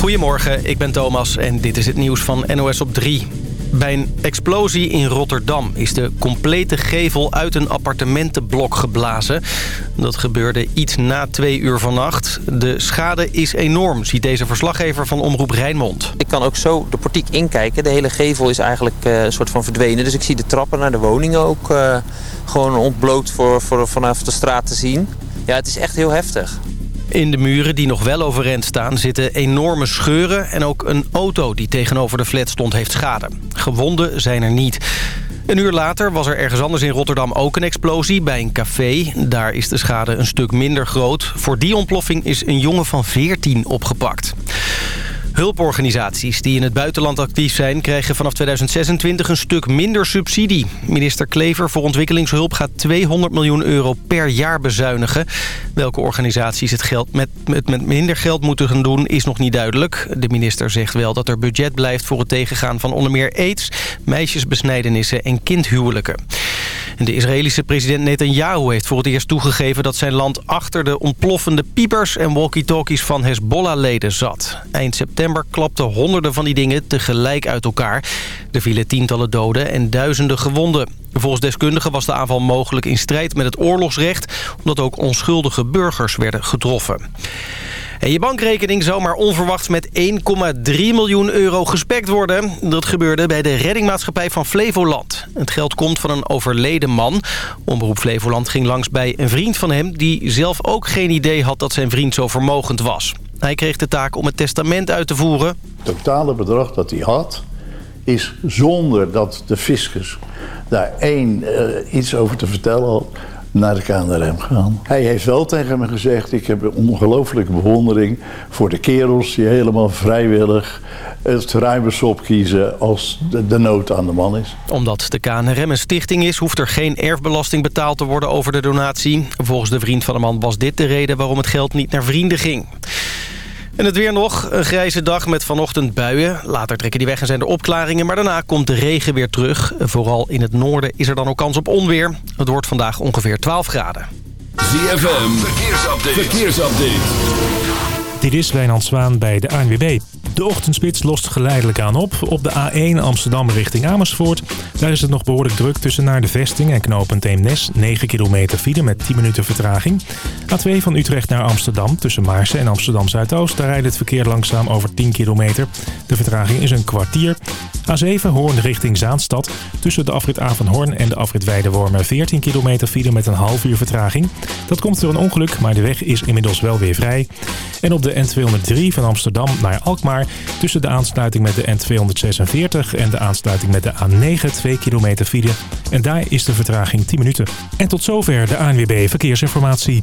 Goedemorgen, ik ben Thomas en dit is het nieuws van NOS op 3. Bij een explosie in Rotterdam is de complete gevel uit een appartementenblok geblazen. Dat gebeurde iets na twee uur vannacht. De schade is enorm, ziet deze verslaggever van Omroep Rijnmond. Ik kan ook zo de portiek inkijken. De hele gevel is eigenlijk uh, een soort van verdwenen. Dus ik zie de trappen naar de woningen ook uh, gewoon ontbloot voor, voor, vanaf de straat te zien. Ja, het is echt heel heftig. In de muren die nog wel overeind staan zitten enorme scheuren... en ook een auto die tegenover de flat stond heeft schade. Gewonden zijn er niet. Een uur later was er ergens anders in Rotterdam ook een explosie bij een café. Daar is de schade een stuk minder groot. Voor die ontploffing is een jongen van 14 opgepakt. Hulporganisaties die in het buitenland actief zijn... krijgen vanaf 2026 een stuk minder subsidie. Minister Klever voor ontwikkelingshulp gaat 200 miljoen euro per jaar bezuinigen. Welke organisaties het, geld met, met, met minder geld moeten gaan doen is nog niet duidelijk. De minister zegt wel dat er budget blijft voor het tegengaan van onder meer aids... meisjesbesnijdenissen en kindhuwelijken. De Israëlische president Netanyahu heeft voor het eerst toegegeven... dat zijn land achter de ontploffende piepers en walkie-talkies van Hezbollah-leden zat. Eind september klapten honderden van die dingen tegelijk uit elkaar. Er vielen tientallen doden en duizenden gewonden. Volgens deskundigen was de aanval mogelijk in strijd met het oorlogsrecht... omdat ook onschuldige burgers werden getroffen. En je bankrekening zou maar onverwachts met 1,3 miljoen euro gespekt worden. Dat gebeurde bij de reddingmaatschappij van Flevoland. Het geld komt van een overleden man. Omroep Flevoland ging langs bij een vriend van hem... die zelf ook geen idee had dat zijn vriend zo vermogend was. Hij kreeg de taak om het testament uit te voeren. Het totale bedrag dat hij had is zonder dat de fiscus daar één uh, iets over te vertellen had naar de KNRM gaan. Hij heeft wel tegen me gezegd... ik heb een ongelooflijke bewondering voor de kerels... die helemaal vrijwillig het ruimensop kiezen als de nood aan de man is. Omdat de KNRM een stichting is... hoeft er geen erfbelasting betaald te worden over de donatie. Volgens de vriend van de man was dit de reden... waarom het geld niet naar vrienden ging. En het weer nog. Een grijze dag met vanochtend buien. Later trekken die weg en zijn er opklaringen. Maar daarna komt de regen weer terug. Vooral in het noorden is er dan ook kans op onweer. Het wordt vandaag ongeveer 12 graden. ZFM. Verkeersupdate. Verkeersupdate. Dit is Wijnand Zwaan bij de ANWB. De ochtendspits lost geleidelijk aan op. Op de A1 Amsterdam richting Amersfoort. Daar is het nog behoorlijk druk tussen naar de vesting en knooppunt Eemnes. 9 kilometer file met 10 minuten vertraging. A2 van Utrecht naar Amsterdam tussen Maarsen en Amsterdam Zuidoost. Daar rijdt het verkeer langzaam over 10 kilometer. De vertraging is een kwartier. A7 Hoorn richting Zaanstad. Tussen de afrit A van Hoorn en de afrit Weidewormen 14 kilometer file met een half uur vertraging. Dat komt door een ongeluk, maar de weg is inmiddels wel weer vrij. En op de N203 van Amsterdam naar Alkmaar tussen de aansluiting met de N246 en de aansluiting met de A9 2 kilometer file. En daar is de vertraging 10 minuten. En tot zover de ANWB Verkeersinformatie.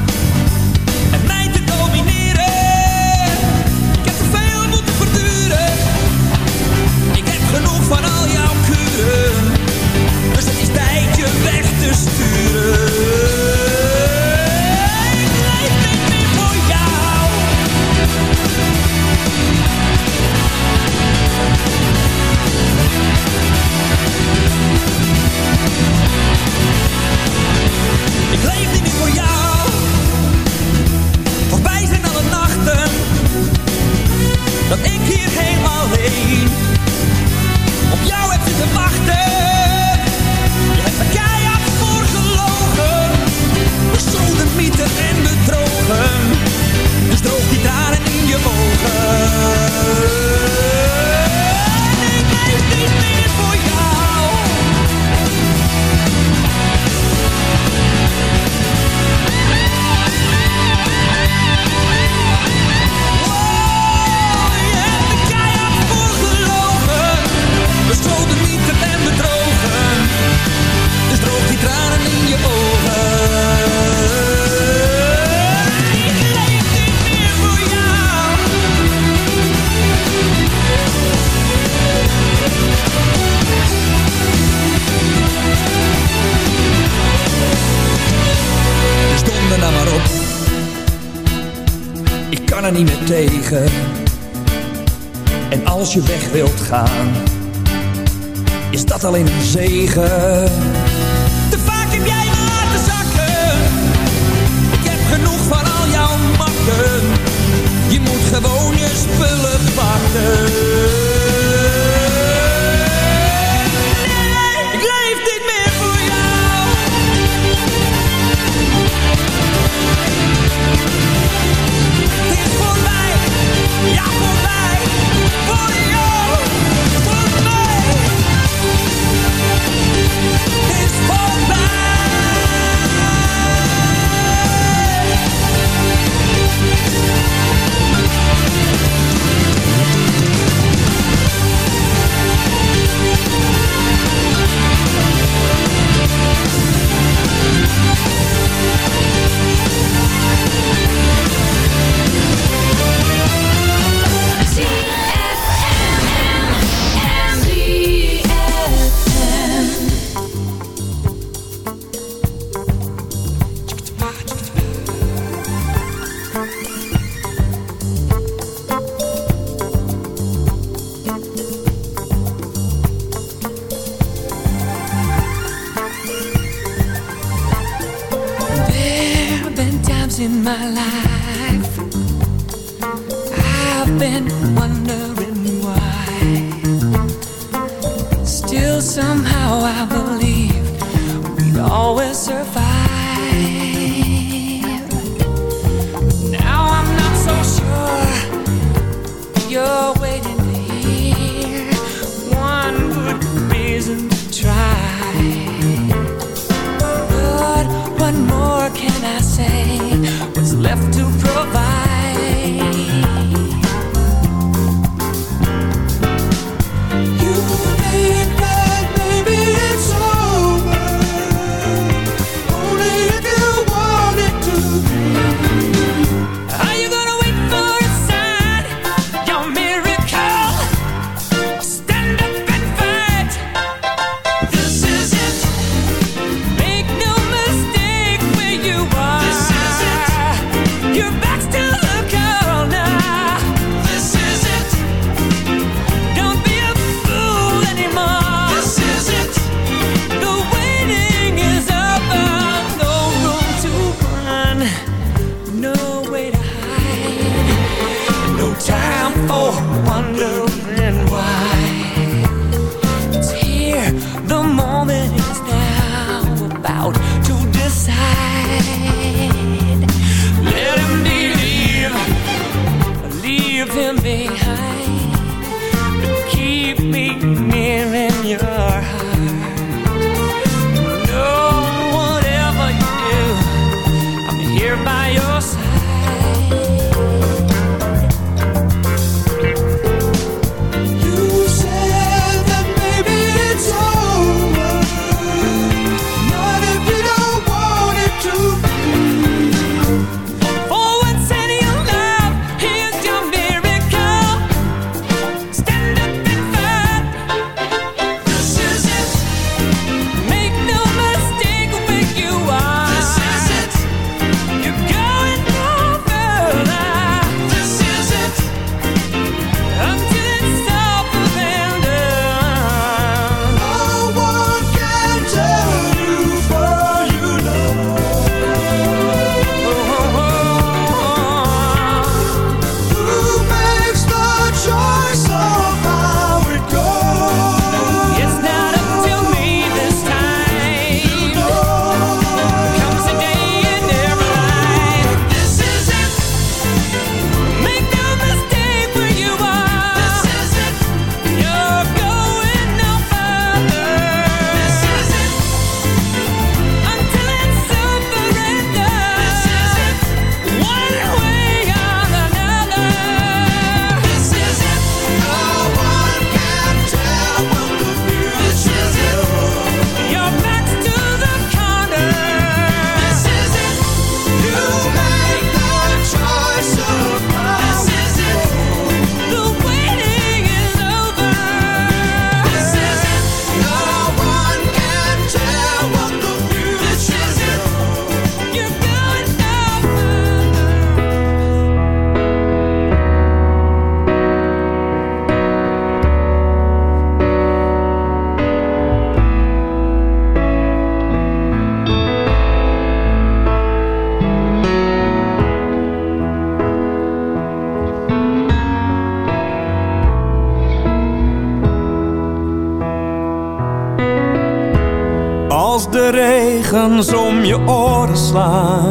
je oren slaan.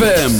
ZFM.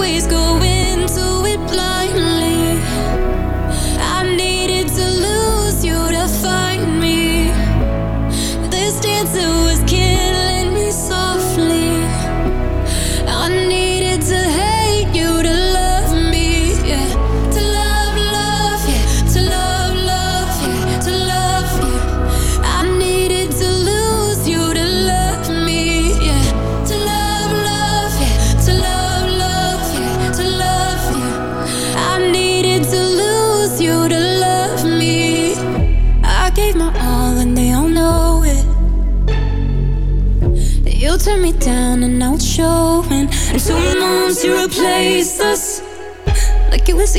always going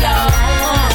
Now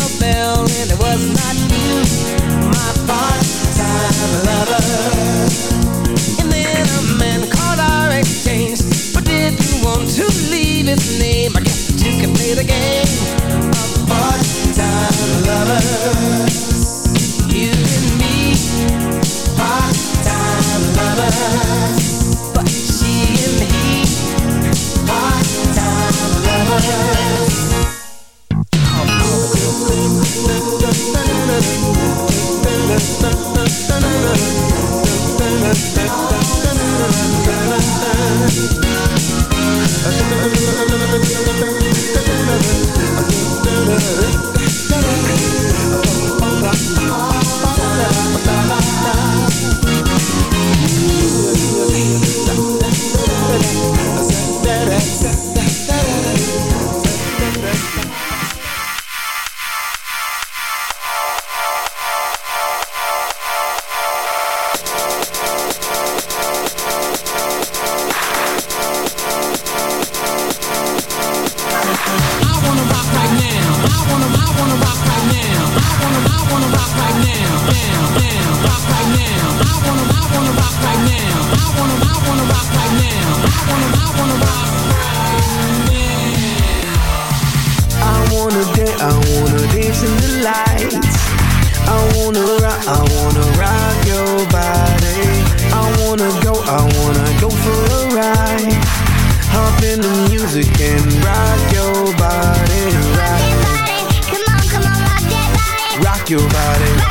and it was not you.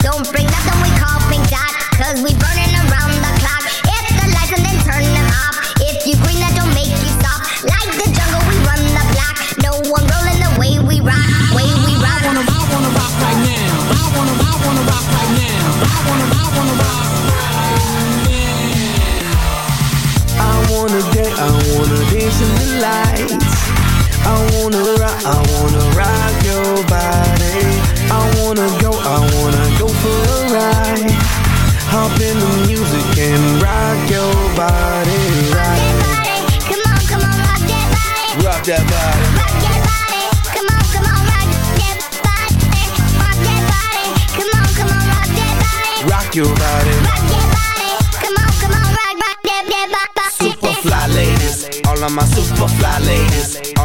don't bring nothing we call pink dot. Cause we burning around the clock. Hit the lights and then turn them off. If you green, that don't make you stop. Like the jungle, we run the block. No one rolling the way we rock. Way we rock. I wanna, I wanna rock right now. I wanna, I wanna rock right now. I wanna, I wanna rock I wanna dance, I wanna dance in the lights. I wanna rock, I wanna rock your body. I wanna go, I wanna for a ride. Hop in the music and rock your body, right? Come on, come on, rock that body. Rock that body. Rock that body. Come on, come on, rock that body. Rock that body. Come on, come on, rock that body. Rock your body. Rock that body. Come on, come on, rock, rock that, that body. Super fly ladies, all of my super fly ladies,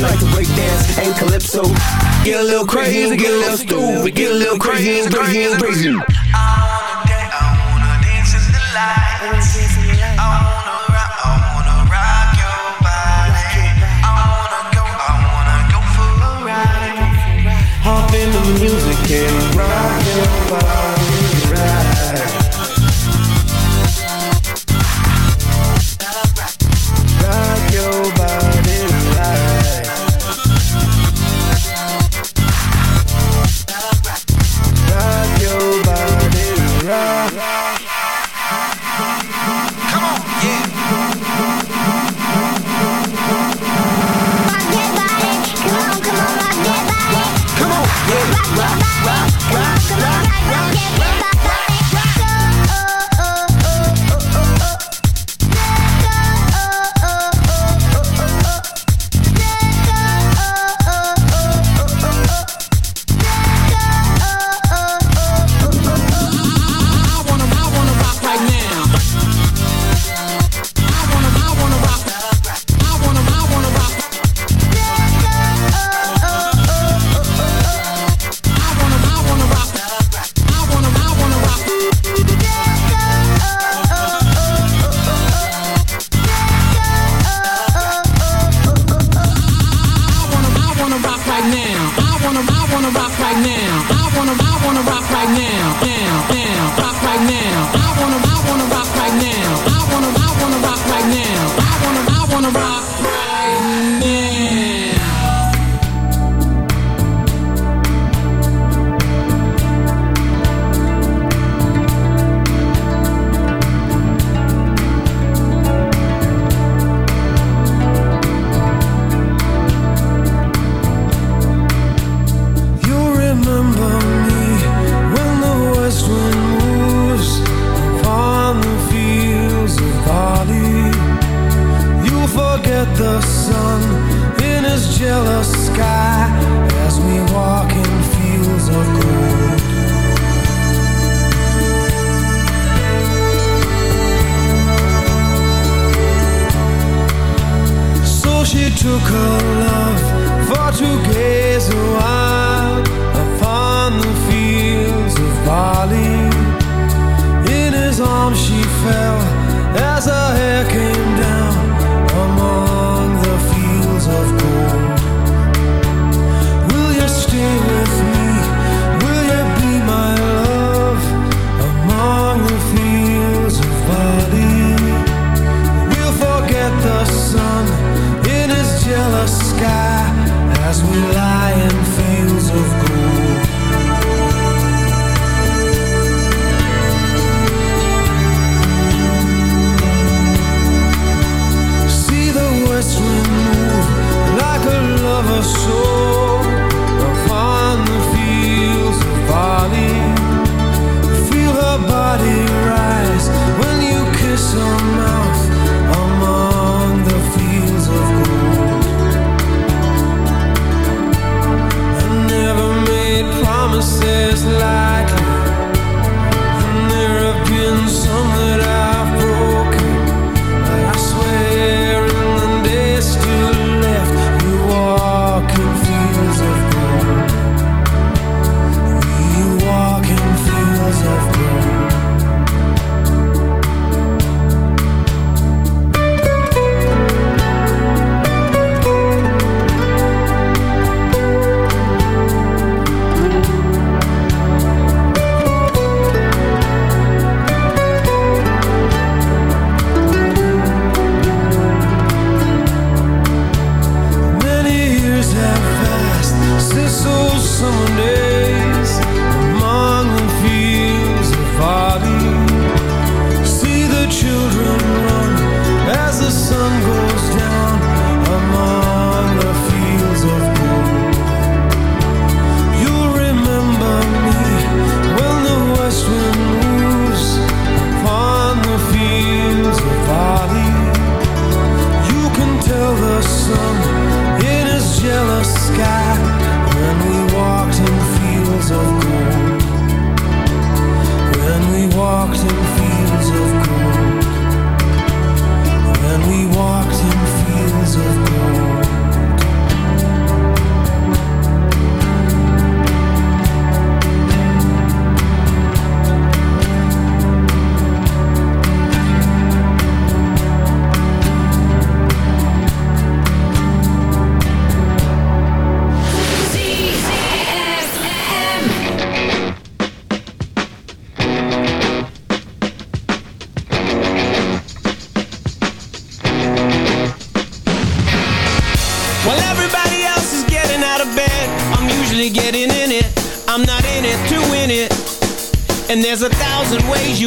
Like to break dance and calypso. Get a little crazy, get a little stupid, get a little crazy, crazy, crazy. Hop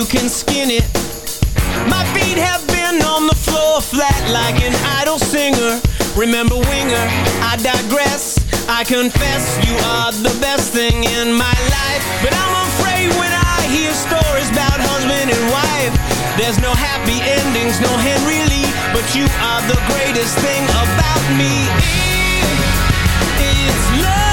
you can skin it. My feet have been on the floor flat like an idol singer. Remember Winger, I digress. I confess you are the best thing in my life. But I'm afraid when I hear stories about husband and wife There's no happy endings, no Henry Lee. But you are the greatest thing about me. It's love.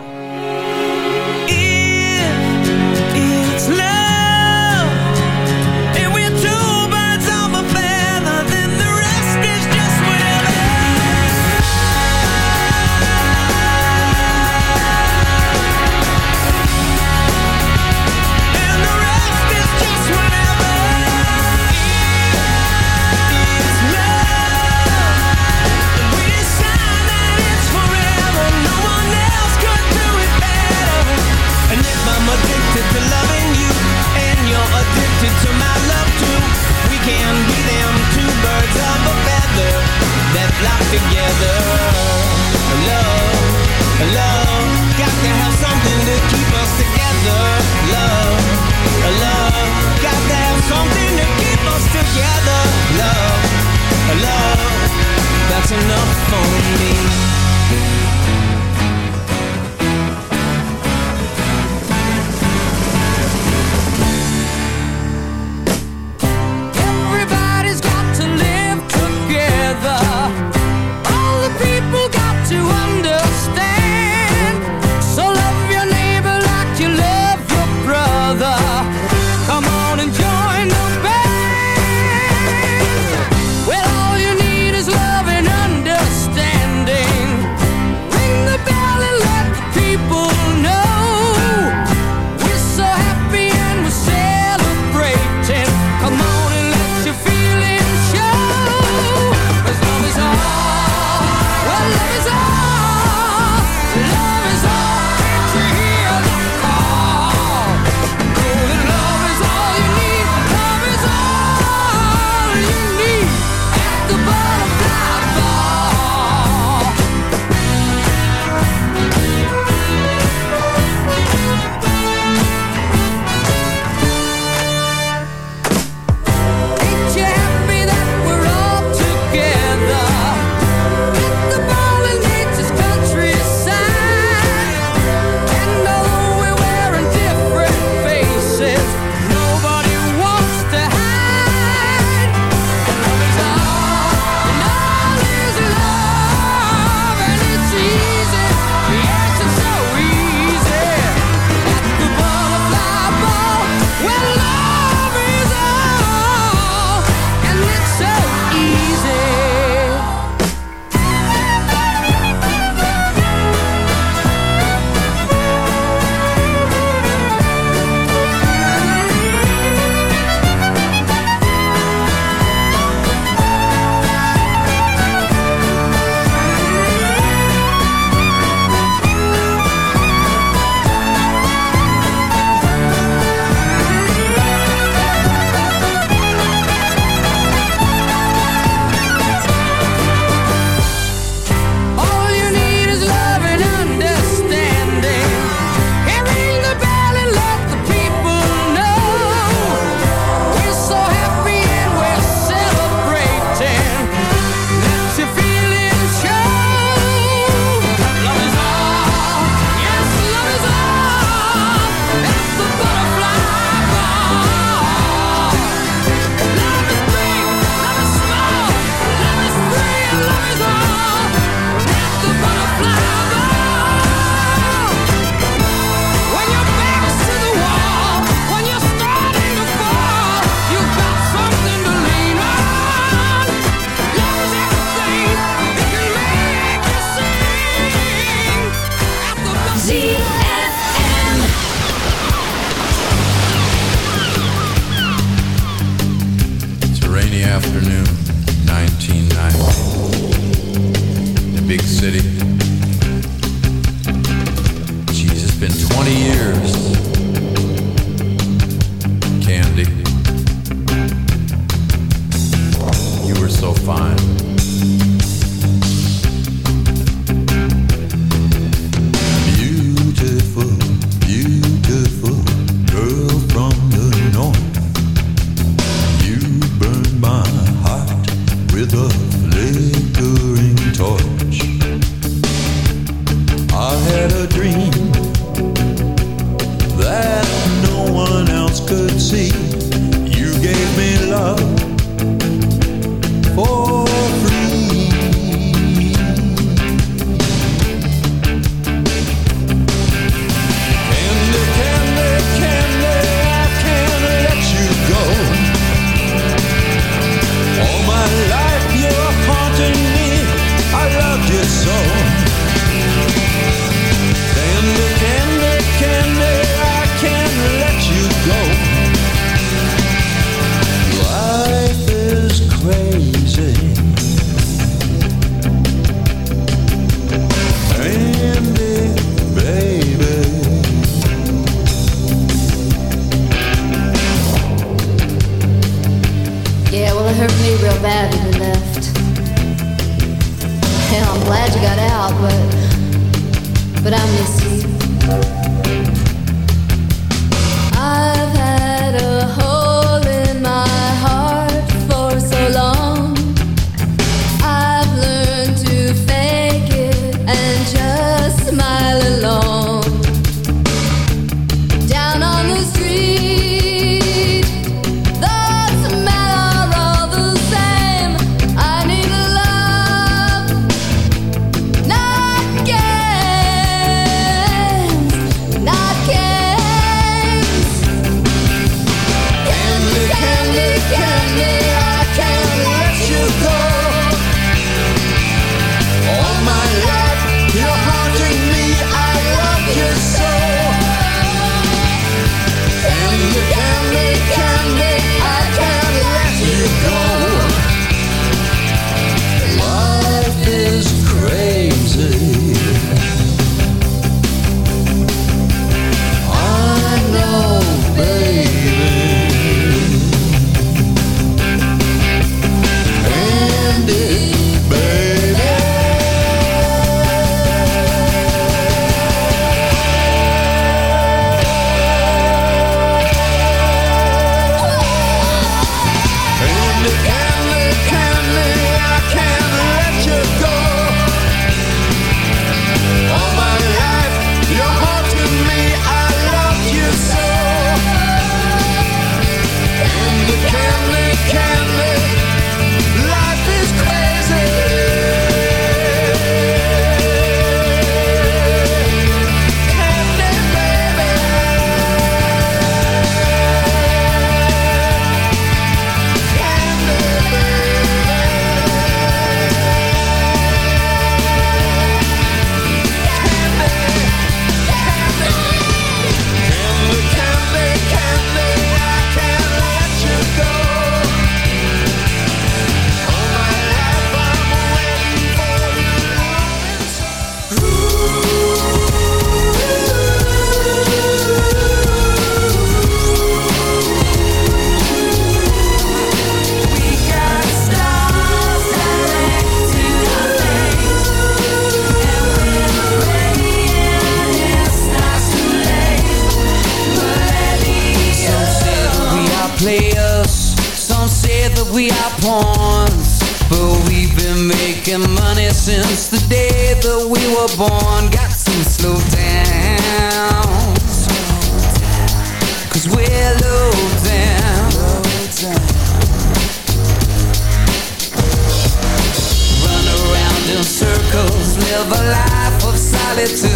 happy too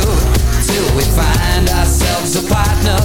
Till we find ourselves a partner.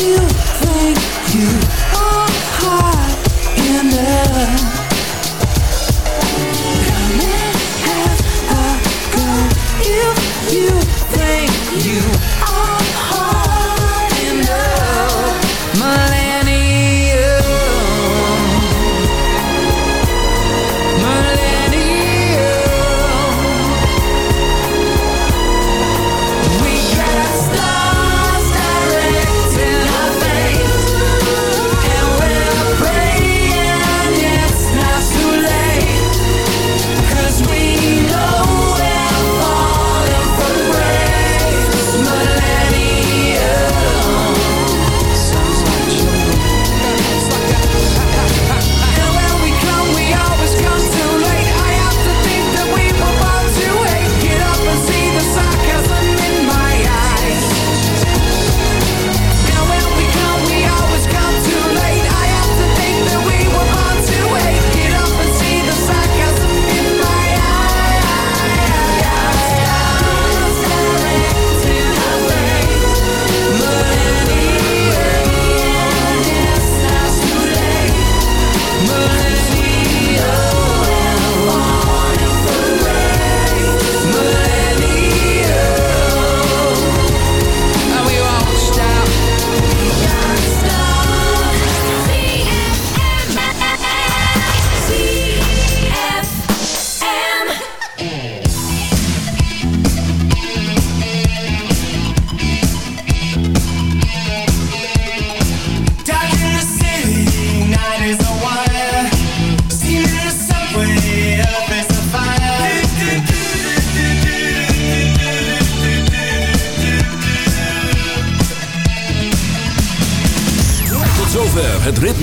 you.